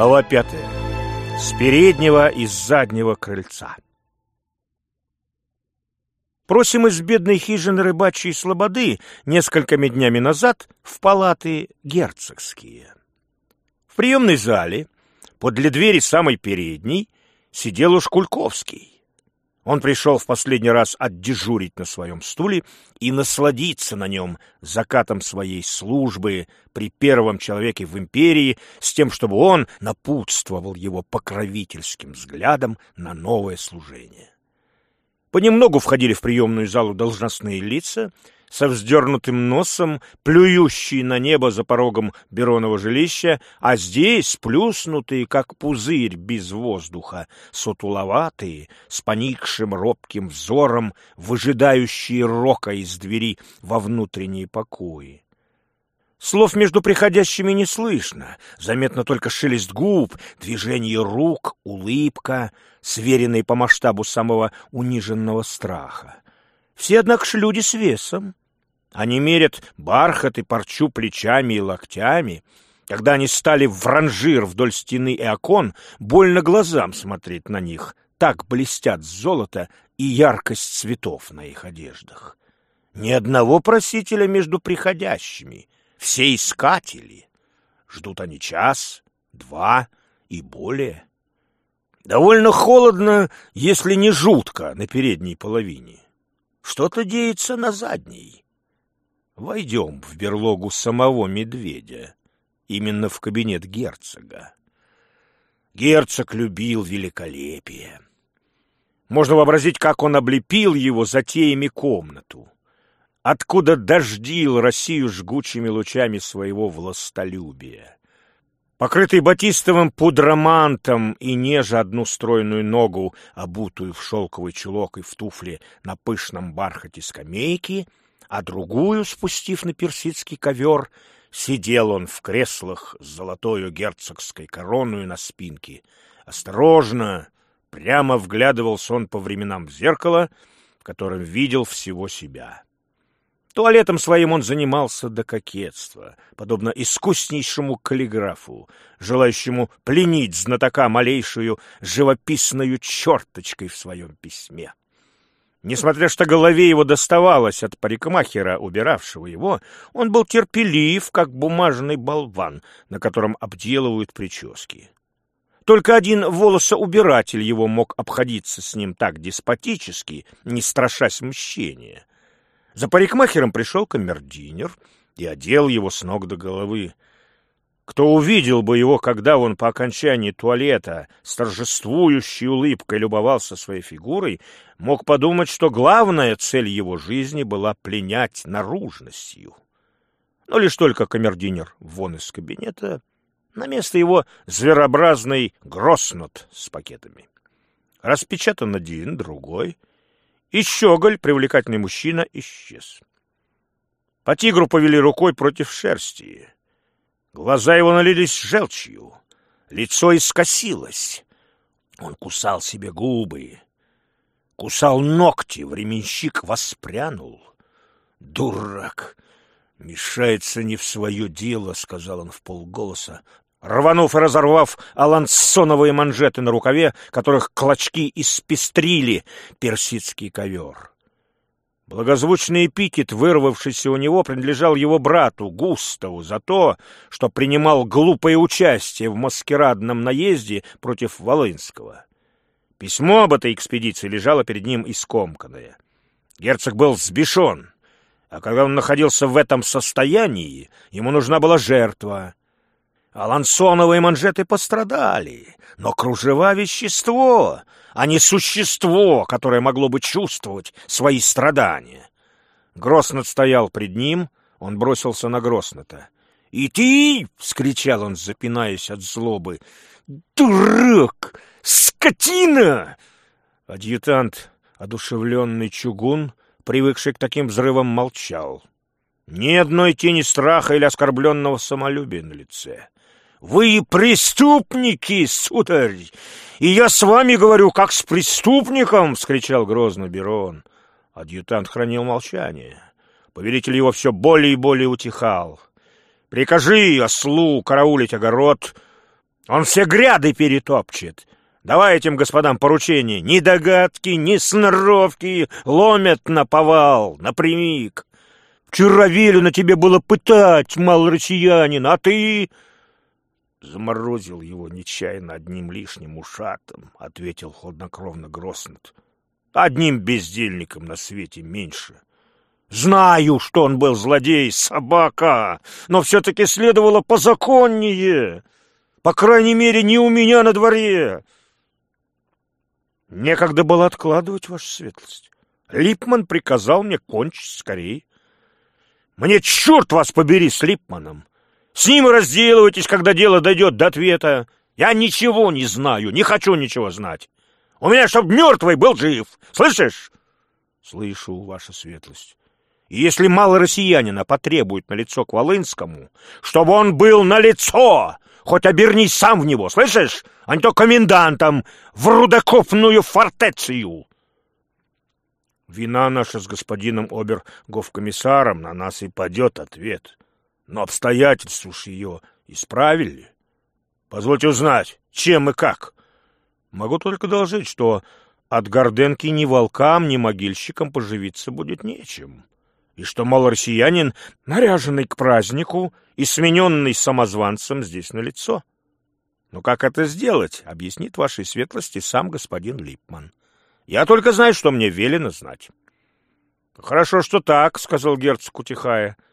Глава пятая. С переднего и с заднего крыльца. Просим из бедной хижины рыбачьей слободы несколькими днями назад в палаты герцогские. В приемной зале, подле двери самой передней, сидел уж Кульковский. Он пришел в последний раз отдежурить на своем стуле и насладиться на нем закатом своей службы при первом человеке в империи с тем, чтобы он напутствовал его покровительским взглядом на новое служение. Понемногу входили в приемную залу должностные лица — со вздернутым носом, плюющий на небо за порогом Беронова жилища, а здесь плюснутые, как пузырь без воздуха, сутуловатые, с поникшим робким взором, выжидающие рока из двери во внутренние покои. Слов между приходящими не слышно, заметно только шелест губ, движение рук, улыбка, сверенные по масштабу самого униженного страха. Все, однако ж, люди с весом. Они мерят бархат и парчу плечами и локтями. Когда они стали в ранжир вдоль стены и окон, больно глазам смотреть на них. Так блестят золото и яркость цветов на их одеждах. Ни одного просителя между приходящими. Все искатели. Ждут они час, два и более. Довольно холодно, если не жутко, на передней половине. Что-то деется на задней. Войдем в берлогу самого медведя, именно в кабинет герцога. Герцог любил великолепие. Можно вообразить, как он облепил его затеями комнату, откуда дождил Россию жгучими лучами своего властолюбия. Покрытый батистовым пудромантом и неже одну стройную ногу, обутую в шелковый чулок и в туфли на пышном бархате скамейки — а другую, спустив на персидский ковер, сидел он в креслах с золотою герцогской короной на спинке. Осторожно, прямо вглядывался он по временам в зеркало, в котором видел всего себя. Туалетом своим он занимался до кокетства, подобно искуснейшему каллиграфу, желающему пленить знатока малейшую живописную черточкой в своем письме. Несмотря что голове его доставалось от парикмахера, убиравшего его, он был терпелив, как бумажный болван, на котором обделывают прически. Только один волосоубиратель его мог обходиться с ним так деспотически, не страшась мщения. За парикмахером пришел камердинер и одел его с ног до головы. Кто увидел бы его, когда он по окончании туалета с торжествующей улыбкой любовался своей фигурой, мог подумать, что главная цель его жизни была пленять наружностью. Но лишь только камердинер вон из кабинета, на место его зверообразный гроснут с пакетами. Распечатан один, другой, и щеголь, привлекательный мужчина, исчез. По тигру повели рукой против шерсти — Глаза его налились желчью, лицо искосилось. Он кусал себе губы, кусал ногти, временщик воспрянул. «Дурак! Мешается не в свое дело», — сказал он в полголоса, рванув и разорвав алансоновые манжеты на рукаве, которых клочки испестрили персидский ковер. Благозвучный эпитет, вырвавшийся у него, принадлежал его брату Густаву за то, что принимал глупое участие в маскирадном наезде против Волынского. Письмо об этой экспедиции лежало перед ним искомканное. Герцог был взбешен, а когда он находился в этом состоянии, ему нужна была жертва. Алансоновые манжеты пострадали, но кружева — вещество, а не существо, которое могло бы чувствовать свои страдания. Гроснот стоял пред ним, он бросился на Гроснота. «И ты!» — вскричал он, запинаясь от злобы. «Дурак! Скотина!» Адъютант, одушевленный чугун, привыкший к таким взрывам, молчал. Ни одной тени страха или оскорбленного самолюбия на лице. Вы преступники, сударь! И я с вами говорю, как с преступником! — вскричал грозно Берон. Адъютант хранил молчание. Повелитель его все более и более утихал. «Прикажи ослу караулить огород!» Он все гряды перетопчет. Давай этим господам поручение. Ни догадки, ни сноровки ломят на повал, напрямик. Вчера велено тебе было пытать, мал россиянин, а ты... Заморозил его нечаянно одним лишним ушатом, ответил хладнокровно Гроснет. Одним бездельником на свете меньше. Знаю, что он был злодей, собака, но все-таки следовало позаконнее. По крайней мере, не у меня на дворе. Некогда было откладывать, ваша светлость. Липман приказал мне кончить скорее. Мне черт вас побери с Липманом. С ним разделывайтесь, когда дело дойдет до ответа. Я ничего не знаю, не хочу ничего знать. У меня, чтоб мертвый был жив. Слышишь? Слышу, ваша светлость. И если мало россиянина потребует на лицо к Волынскому, чтобы он был на лицо, хоть обернись сам в него, слышишь? А не то комендантом в рудокопную фортецию. Вина наша с господином обер-гофкомиссаром на нас и падет ответ. Но обстоятельства уж ее исправили. Позвольте узнать, чем и как. Могу только доложить, что от Горденки ни волкам, ни могильщикам поживиться будет нечем, и что малороссиянин, наряженный к празднику и смененный самозванцем, здесь налицо. Но как это сделать, объяснит вашей светлости сам господин Липман. Я только знаю, что мне велено знать. — Хорошо, что так, — сказал герцог, утихая. —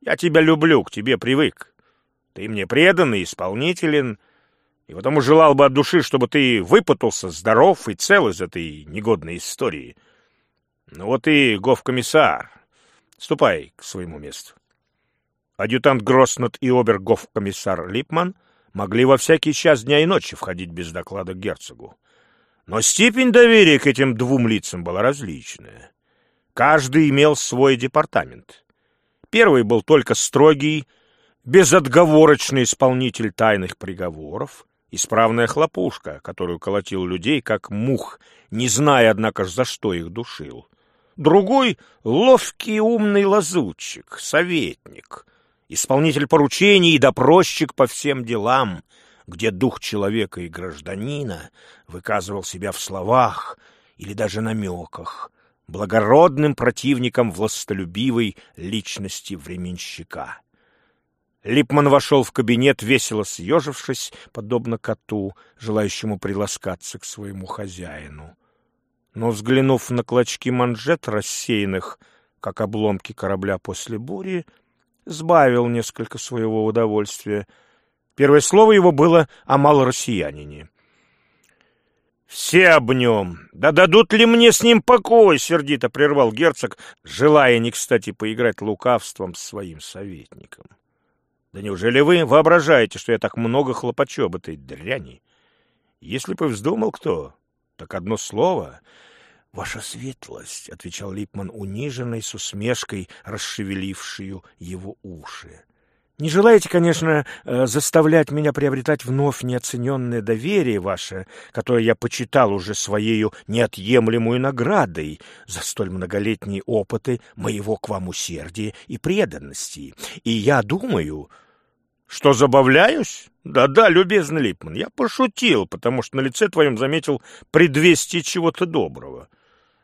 Я тебя люблю, к тебе привык. Ты мне преданный, исполнителен, и потому желал бы от души, чтобы ты выпутался здоров и цел из этой негодной истории. Ну вот и гофкомиссар. Ступай к своему месту. Адъютант Гросснет и обер-гофкомиссар Липман могли во всякий час дня и ночи входить без доклада к герцогу. Но степень доверия к этим двум лицам была различная. Каждый имел свой департамент. Первый был только строгий, безотговорочный исполнитель тайных приговоров, Исправная хлопушка, которую колотил людей, как мух, не зная, однако ж, за что их душил. Другой — ловкий умный лазутчик, советник, исполнитель поручений и допросчик по всем делам, где дух человека и гражданина выказывал себя в словах или даже намеках, благородным противником властолюбивой личности временщика. Липман вошел в кабинет, весело съежившись, подобно коту, желающему приласкаться к своему хозяину. Но, взглянув на клочки манжет, рассеянных, как обломки корабля после бури, сбавил несколько своего удовольствия. Первое слово его было о малороссиянине. «Все об нем! Да дадут ли мне с ним покой?» — сердито прервал герцог, желая не кстати поиграть лукавством с своим советником. Да неужели вы воображаете, что я так много хлопочу об этой дряни? Если бы вздумал кто, так одно слово... — Ваша светлость, — отвечал Липман, униженный, с усмешкой, расшевелившую его уши. — Не желаете, конечно, э, заставлять меня приобретать вновь неоцененное доверие ваше, которое я почитал уже своею неотъемлемой наградой за столь многолетние опыты моего к вам усердия и преданности. И я думаю... Что, забавляюсь? Да-да, любезный Липман, я пошутил, потому что на лице твоем заметил предвестие чего-то доброго.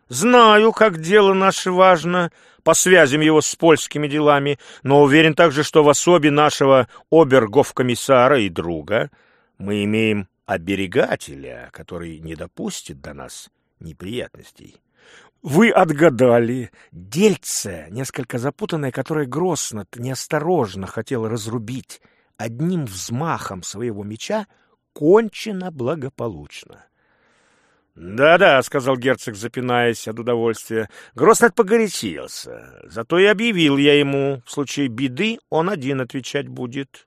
Знаю, как дело наше важно, по связям его с польскими делами, но уверен также, что в особе нашего обергов-комиссара и друга мы имеем оберегателя, который не допустит до нас неприятностей. Вы отгадали. Дельце, несколько запутанное, которое Гросснет неосторожно хотел разрубить одним взмахом своего меча кончено благополучно. «Да-да», — сказал герцог, запинаясь от удовольствия, — Гроснет погорячился. Зато и объявил я ему, в случае беды он один отвечать будет.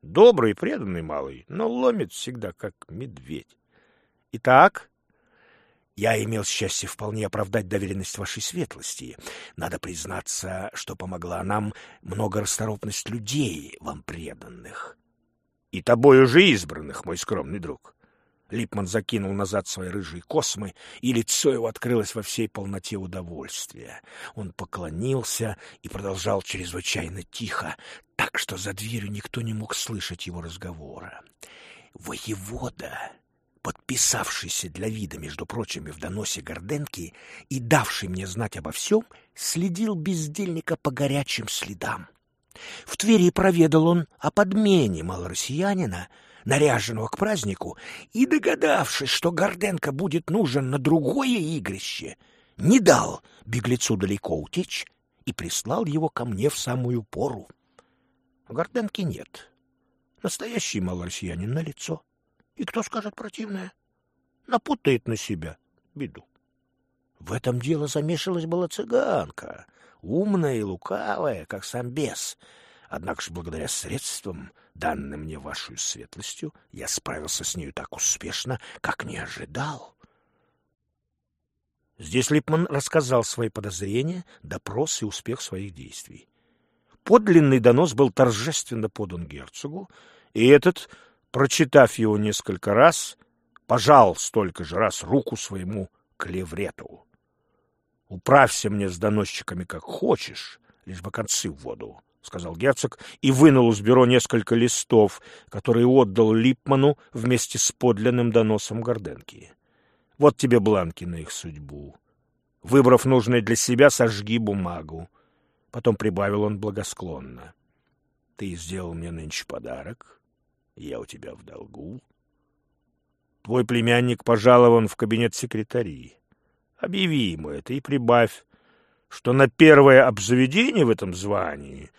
Добрый, преданный малый, но ломит всегда, как медведь. Итак, я имел счастье вполне оправдать доверенность вашей светлости. Надо признаться, что помогла нам многорасторопность людей, вам преданных. И тобой уже избранных, мой скромный друг. Липман закинул назад свои рыжие космы, и лицо его открылось во всей полноте удовольствия. Он поклонился и продолжал чрезвычайно тихо, так что за дверью никто не мог слышать его разговора. Воевода, подписавшийся для вида, между прочими, в доносе Горденки и давший мне знать обо всем, следил бездельника по горячим следам. В Твери проведал он о подмене малороссиянина, наряженного к празднику, и, догадавшись, что Горденко будет нужен на другое игрище, не дал беглецу далеко утечь и прислал его ко мне в самую пору. Горденки нет. Настоящий малороссиянин на лицо. И кто скажет противное? Напутает на себя беду. В этом дело замешалась была цыганка, умная и лукавая, как сам бес. Однако же благодаря средствам, данным мне вашей светлостью, я справился с нею так успешно, как не ожидал. Здесь Липман рассказал свои подозрения, допрос и успех своих действий. Подлинный донос был торжественно подан герцогу, и этот, прочитав его несколько раз, пожал столько же раз руку своему клеврету. «Управься мне с доносчиками как хочешь, лишь бы концы в воду», — сказал герцог и вынул из бюро несколько листов, которые отдал Липману вместе с подлинным доносом Горденки. Вот тебе бланки на их судьбу. Выбрав нужное для себя, сожги бумагу. Потом прибавил он благосклонно. Ты сделал мне нынче подарок. Я у тебя в долгу. Твой племянник пожалован в кабинет секретари. Объяви ему это и прибавь, что на первое обзаведение в этом звании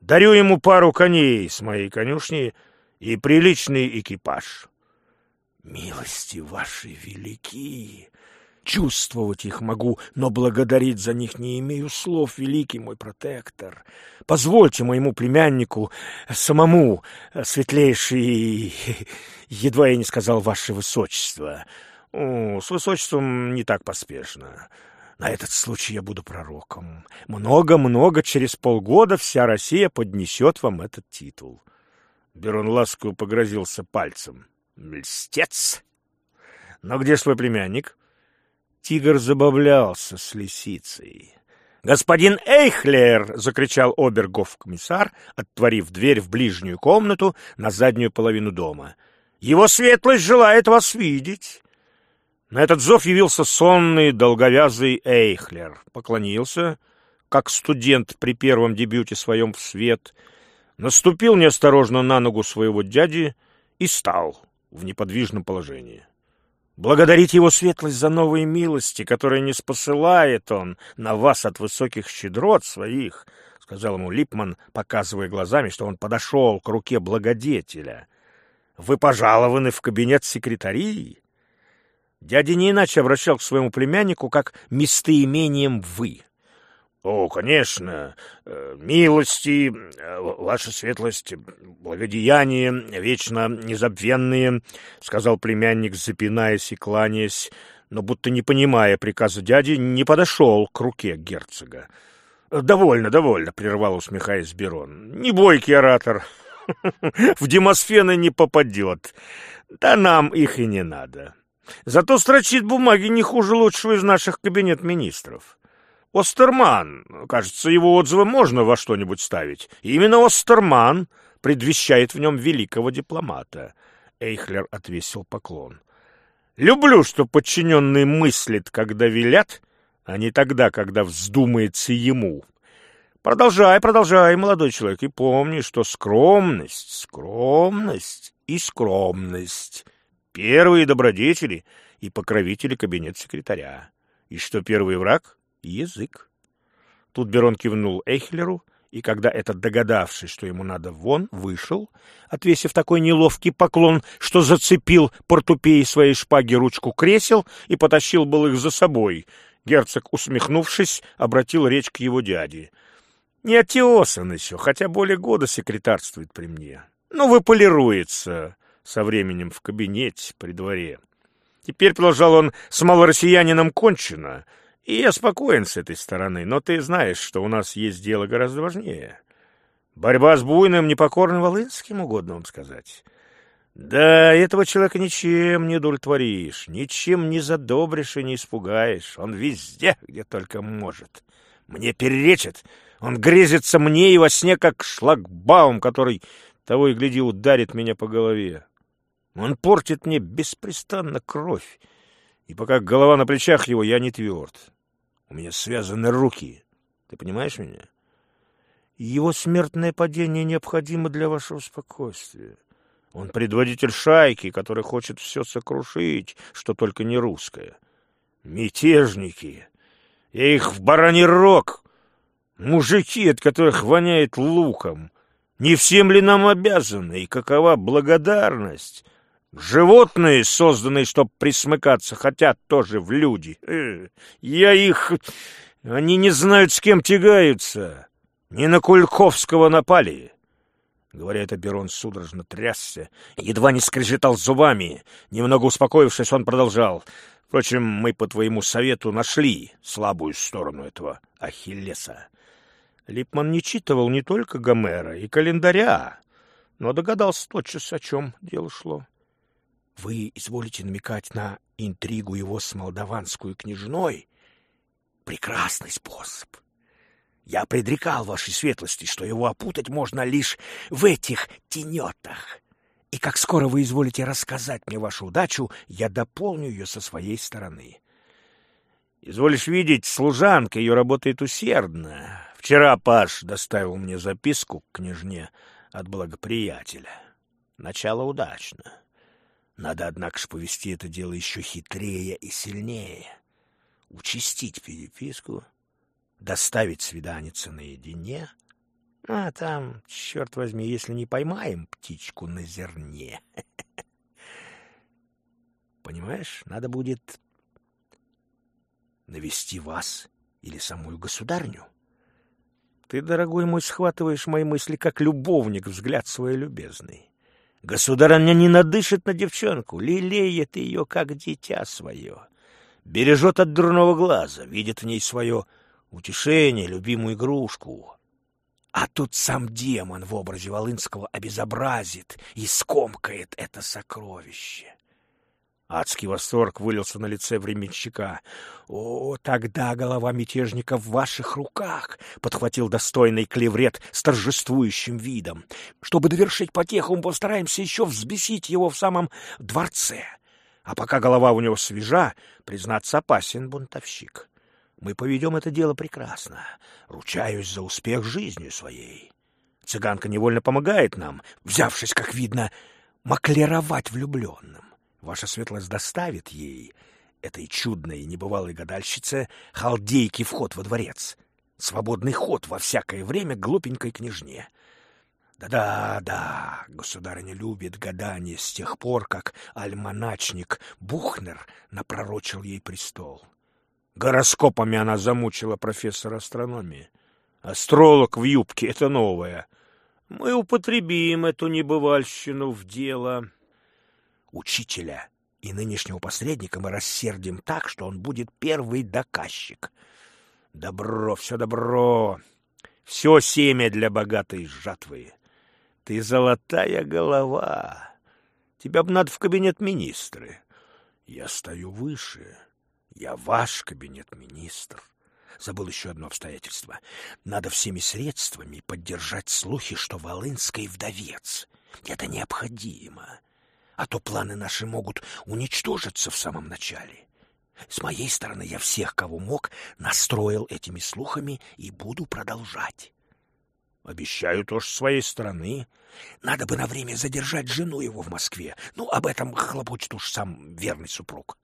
дарю ему пару коней с моей конюшни и приличный экипаж. Милости ваши велики! Чувствовать их могу, но благодарить за них не имею слов, великий мой протектор. Позвольте моему племяннику самому, светлейший, едва я не сказал ваше высочество. О, с высочеством не так поспешно. На этот случай я буду пророком. Много-много через полгода вся Россия поднесет вам этот титул. Берон ласково погрозился пальцем. Льстец! Но где свой племянник? Тигр забавлялся с лисицей. «Господин Эйхлер!» — закричал обергов-комиссар, отворив дверь в ближнюю комнату на заднюю половину дома. «Его светлость желает вас видеть!» На этот зов явился сонный, долговязый Эйхлер. Поклонился, как студент при первом дебюте своем в свет, наступил неосторожно на ногу своего дяди и стал в неподвижном положении. Благодарить его светлость за новые милости, которые не спосылает он на вас от высоких щедрот своих, — сказал ему Липман, показывая глазами, что он подошел к руке благодетеля. — Вы пожалованы в кабинет секретарии? Дядя не иначе обращал к своему племяннику, как местоимением «вы». О, конечно, э, милости, э, ваша светлость, благодеяния, вечно незабвенные, — сказал племянник, запинаясь и кланяясь, но будто не понимая приказа дяди, не подошел к руке герцога. — Довольно, довольно, — прервал, усмехаясь Берон. — Не бойкий оратор. В демосфены не попадет. Да нам их и не надо. Зато строчит бумаги не хуже лучшего из наших кабинет-министров. Остерман. Кажется, его отзывы можно во что-нибудь ставить. именно Остерман предвещает в нем великого дипломата. Эйхлер отвесил поклон. Люблю, что подчиненный мыслит, когда велят, а не тогда, когда вздумается ему. Продолжай, продолжай, молодой человек, и помни, что скромность, скромность и скромность — первые добродетели и покровители кабинет секретаря. И что первый враг язык. Тут Берон кивнул Эйхлеру, и когда этот, догадавшись, что ему надо вон, вышел, отвесив такой неловкий поклон, что зацепил портупеей своей шпаги ручку кресел и потащил был их за собой, герцог, усмехнувшись, обратил речь к его дяде. «Не отеосан еще, хотя более года секретарствует при мне. Но выполируется со временем в кабинете при дворе. Теперь, продолжал он, с малороссиянином кончено, и я спокоен с этой стороны, но ты знаешь, что у нас есть дело гораздо важнее. Борьба с буйным, непокорным Волынским, угодно вам сказать. Да, этого человека ничем не удовлетворишь, ничем не задобришь и не испугаешь. Он везде, где только может. Мне переречет, он грезится мне и во сне, как шлагбаум, который, того и гляди, ударит меня по голове. Он портит мне беспрестанно кровь, и пока голова на плечах его, я не тверд. У меня связаны руки. Ты понимаешь меня? Его смертное падение необходимо для вашего спокойствия. Он предводитель шайки, который хочет все сокрушить, что только не русское. Мятежники. Я их в бараний рог. Мужики, от которых воняет луком. Не всем ли нам обязаны, и какова благодарность? Животные, созданные, чтобы присмыкаться, хотят тоже в люди. Э, я их... Они не знают, с кем тягаются. Не на Кульковского напали. Говоря это, Берон судорожно трясся, едва не скрежетал зубами. Немного успокоившись, он продолжал. Впрочем, мы по твоему совету нашли слабую сторону этого Ахиллеса. Липман не читывал не только Гомера и календаря, но догадался тотчас, о чем дело шло. Вы изволите намекать на интригу его с молдаванскую княжной? Прекрасный способ. Я предрекал вашей светлости, что его опутать можно лишь в этих тенетах. И как скоро вы изволите рассказать мне вашу удачу, я дополню ее со своей стороны. Изволишь видеть, служанка ее работает усердно. Вчера Паш доставил мне записку к княжне от благоприятеля. Начало удачно. Надо, однако же, повести это дело еще хитрее и сильнее. Участить переписку, доставить свиданица наедине, а там, черт возьми, если не поймаем птичку на зерне. Понимаешь, надо будет навести вас или самую государню. Ты, дорогой мой, схватываешь мои мысли, как любовник взгляд свой любезный. Государыня не надышит на девчонку, лелеет ее, как дитя свое. Бережет от дурного глаза, видит в ней свое утешение, любимую игрушку. А тут сам демон в образе Волынского обезобразит и скомкает это сокровище. Адский восторг вылился на лице временщика. «О, тогда голова мятежника в ваших руках!» — подхватил достойный клеврет с торжествующим видом. «Чтобы довершить потеху, мы постараемся еще взбесить его в самом дворце. А пока голова у него свежа, признаться, опасен бунтовщик. Мы поведем это дело прекрасно. Ручаюсь за успех жизнью своей. Цыганка невольно помогает нам, взявшись, как видно, маклеровать влюбленным. Ваша светлость доставит ей, этой чудной небывалой гадальщице, халдейки вход во дворец, свободный ход во всякое время глупенькой княжне. Да-да-да, государыня любит гадание с тех пор, как альманачник Бухнер напророчил ей престол. Гороскопами она замучила профессора астрономии. Астролог в юбке — это новое. Мы употребим эту небывальщину в дело учителя и нынешнего посредника мы рассердим так, что он будет первый доказчик. Добро, все добро, все семя для богатой жатвы. Ты золотая голова. Тебя бы надо в кабинет министры. Я стою выше. Я ваш кабинет министр. Забыл еще одно обстоятельство. Надо всеми средствами поддержать слухи, что Волынский вдовец. Это необходимо а то планы наши могут уничтожиться в самом начале. С моей стороны я всех, кого мог, настроил этими слухами и буду продолжать. Обещаю тоже с своей стороны. Надо бы на время задержать жену его в Москве. Ну, об этом хлопочет уж сам верный супруг.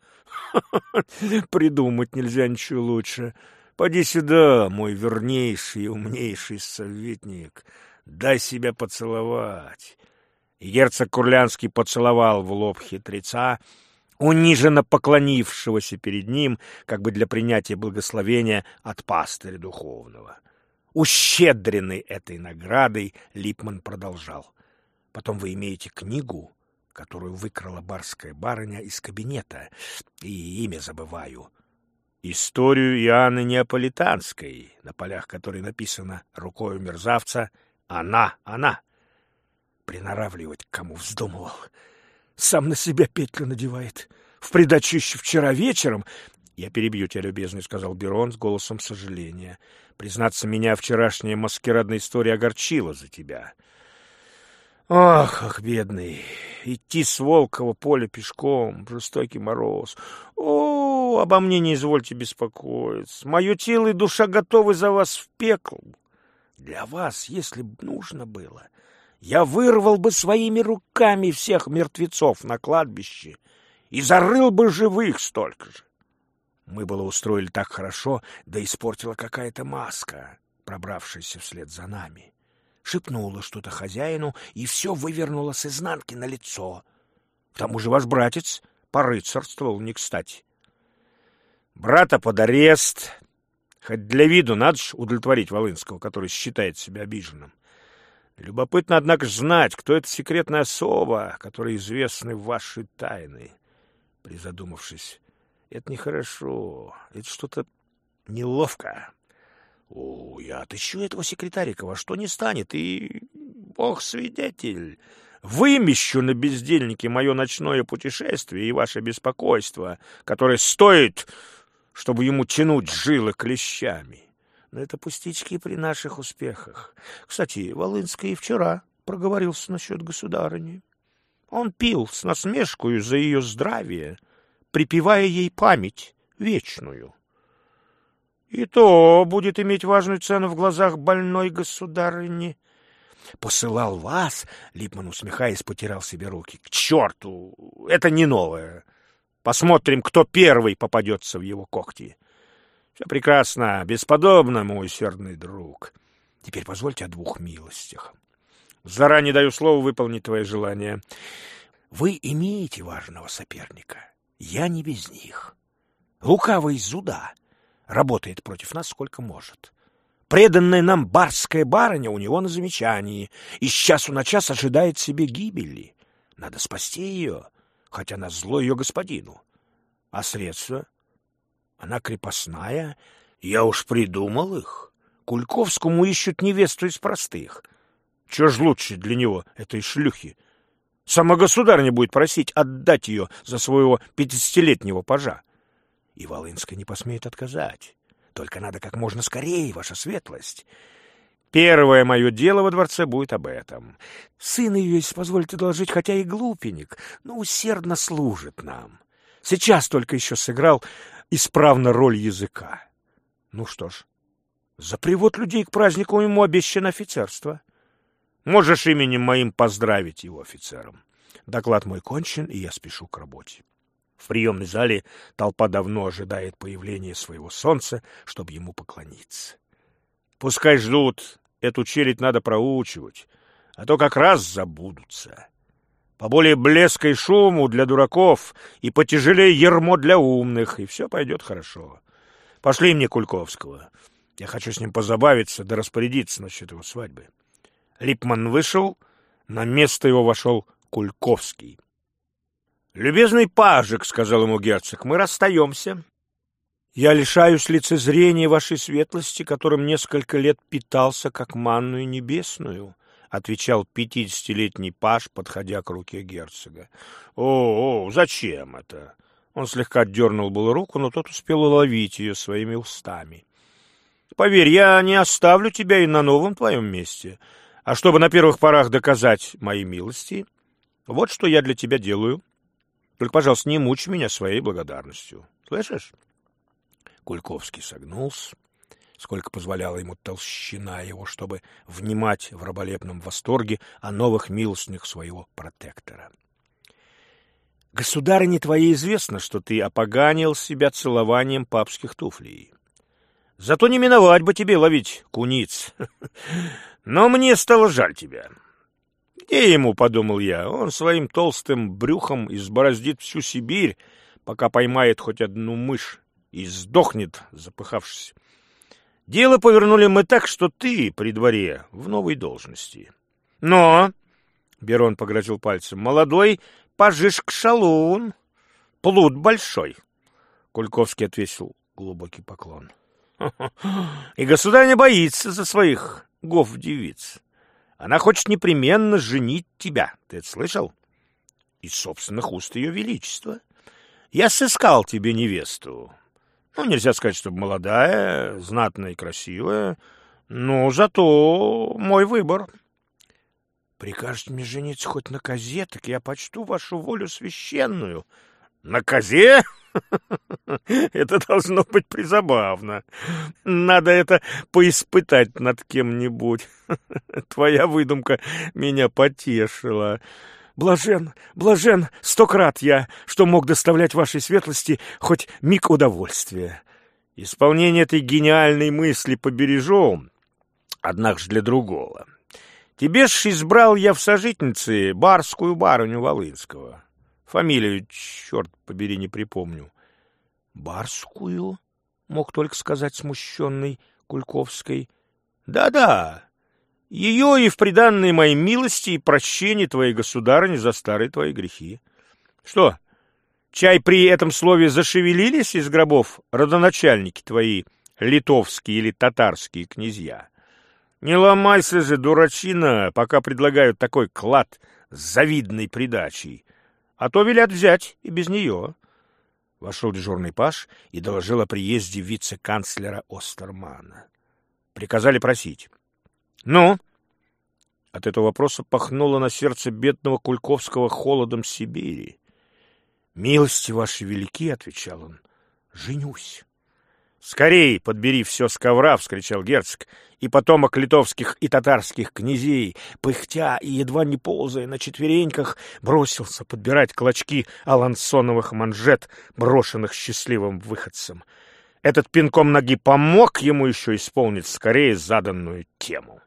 Придумать нельзя ничего лучше. Поди сюда, мой вернейший и умнейший советник. Дай себя поцеловать и герцог Курлянский поцеловал в лоб хитреца, униженно поклонившегося перед ним, как бы для принятия благословения от пастыря духовного. Ущедренный этой наградой, Липман продолжал. Потом вы имеете книгу, которую выкрала барская барыня из кабинета, и имя забываю. Историю Иоанны Неаполитанской, на полях которой написано рукою мерзавца «Она, она» приноравливать, кому вздумывал. Сам на себя петлю надевает. В придачу еще вчера вечером... Я перебью тебя, любезный, — сказал Берон с голосом сожаления. Признаться, меня вчерашняя маскирадная история огорчила за тебя. Ох, ох, бедный, идти с Волкова поля пешком, жестокий мороз. О, обо мне не извольте беспокоиться. Мое тело и душа готовы за вас в пекло. Для вас, если б нужно было, я вырвал бы своими руками всех мертвецов на кладбище и зарыл бы живых столько же. Мы было устроили так хорошо, да испортила какая-то маска, пробравшаяся вслед за нами. Шепнула что-то хозяину, и все вывернула с изнанки на лицо. К тому же ваш братец порыцарствовал не кстати. Брата под арест. Хоть для виду надо ж удовлетворить Волынского, который считает себя обиженным. Любопытно, однако, знать, кто эта секретная особа, которой известны ваши тайны. Призадумавшись, это нехорошо, это что-то неловко. О, я отыщу этого секретарика, во что не станет, и, бог свидетель, вымещу на бездельнике мое ночное путешествие и ваше беспокойство, которое стоит, чтобы ему тянуть жилы клещами. Но это пустячки при наших успехах. Кстати, Волынский и вчера проговорился насчет государыни. Он пил с насмешкою за ее здравие, припевая ей память вечную. И то будет иметь важную цену в глазах больной государыни. Посылал вас, Липман, усмехаясь, потирал себе руки. К черту! Это не новое. Посмотрим, кто первый попадется в его когти. Все прекрасно, бесподобно, мой усердный друг. Теперь позвольте о двух милостях. Заранее даю слово выполнить твое желание. Вы имеете важного соперника. Я не без них. Лукавый Зуда работает против нас сколько может. Преданная нам барская барыня у него на замечании, и с часу на час ожидает себе гибели. Надо спасти ее, хотя она зло ее господину. А средства? Она крепостная, я уж придумал их. Кульковскому ищут невесту из простых. Чего ж лучше для него этой шлюхи? Сама государня будет просить отдать ее за своего пятидесятилетнего пажа. И Волынская не посмеет отказать. Только надо как можно скорее, ваша светлость. Первое мое дело во дворце будет об этом. Сын ее, если позволите доложить, хотя и глупенек, но усердно служит нам. Сейчас только еще сыграл исправно роль языка. Ну что ж, за привод людей к празднику ему обещано офицерство. Можешь именем моим поздравить его офицером. Доклад мой кончен, и я спешу к работе. В приемной зале толпа давно ожидает появления своего солнца, чтобы ему поклониться. Пускай ждут, эту челядь надо проучивать, а то как раз забудутся. Поболее блеска и шуму для дураков и потяжелее ермо для умных, и все пойдет хорошо. Пошли мне Кульковского. Я хочу с ним позабавиться да распорядиться насчет его свадьбы. Липман вышел, на место его вошел Кульковский. «Любезный пажик», — сказал ему герцог, — «мы расстаемся. Я лишаюсь лицезрения вашей светлости, которым несколько лет питался, как манную небесную», — отвечал пятидесятилетний паж, подходя к руке герцога. «О, о, зачем это?» Он слегка отдернул было руку, но тот успел уловить ее своими устами. «Поверь, я не оставлю тебя и на новом твоем месте. А чтобы на первых порах доказать мои милости, вот что я для тебя делаю. Только, пожалуйста, не мучь меня своей благодарностью. Слышишь? Кульковский согнулся, сколько позволяла ему толщина его, чтобы внимать в раболепном восторге о новых милостных своего протектора. Государыне твоей известно, что ты опоганил себя целованием папских туфлей. Зато не миновать бы тебе ловить куниц. Но мне стало жаль тебя. Где ему, подумал я, он своим толстым брюхом избороздит всю Сибирь, пока поймает хоть одну мышь и сдохнет, запыхавшись. Дело повернули мы так, что ты при дворе в новой должности. Но, — Берон погрозил пальцем, — молодой пажишк-шалун, плут большой. Кульковский отвесил глубокий поклон. — И государь не боится за своих гов-девиц. Она хочет непременно женить тебя. Ты это слышал? Из собственных уст ее величества. Я сыскал тебе невесту. Ну, нельзя сказать, чтобы молодая, знатная и красивая, но зато мой выбор. Прикажете мне жениться хоть на козе, так я почту вашу волю священную. На козе? Это должно быть призабавно. Надо это поиспытать над кем-нибудь. Твоя выдумка меня потешила. Блажен, блажен, сто крат я, что мог доставлять вашей светлости хоть миг удовольствия. Исполнение этой гениальной мысли побережем, однако же для другого. Тебе ж избрал я в сожительнице барскую барыню Волынского. Фамилию, черт побери, не припомню. Барскую? Мог только сказать смущенный Кульковской. Да-да, ее и в приданной моей милости и прощении твоей государыни за старые твои грехи. Что, чай при этом слове зашевелились из гробов родоначальники твои, литовские или татарские князья? Не ломайся же, дурачина, пока предлагают такой клад с завидной придачей. А то велят взять и без нее. Вошел дежурный паш и доложил о приезде вице-канцлера Остермана. Приказали просить. «Ну?» От этого вопроса пахнуло на сердце бедного Кульковского холодом Сибири. «Милости ваши велики», — отвечал он, — «женюсь». «Скорей подбери все с ковра!» — вскричал герцог, и потомок литовских и татарских князей, пыхтя и едва не ползая на четвереньках, бросился подбирать клочки алансоновых манжет, брошенных счастливым выходцем. Этот пинком ноги помог ему еще исполнить скорее заданную тему.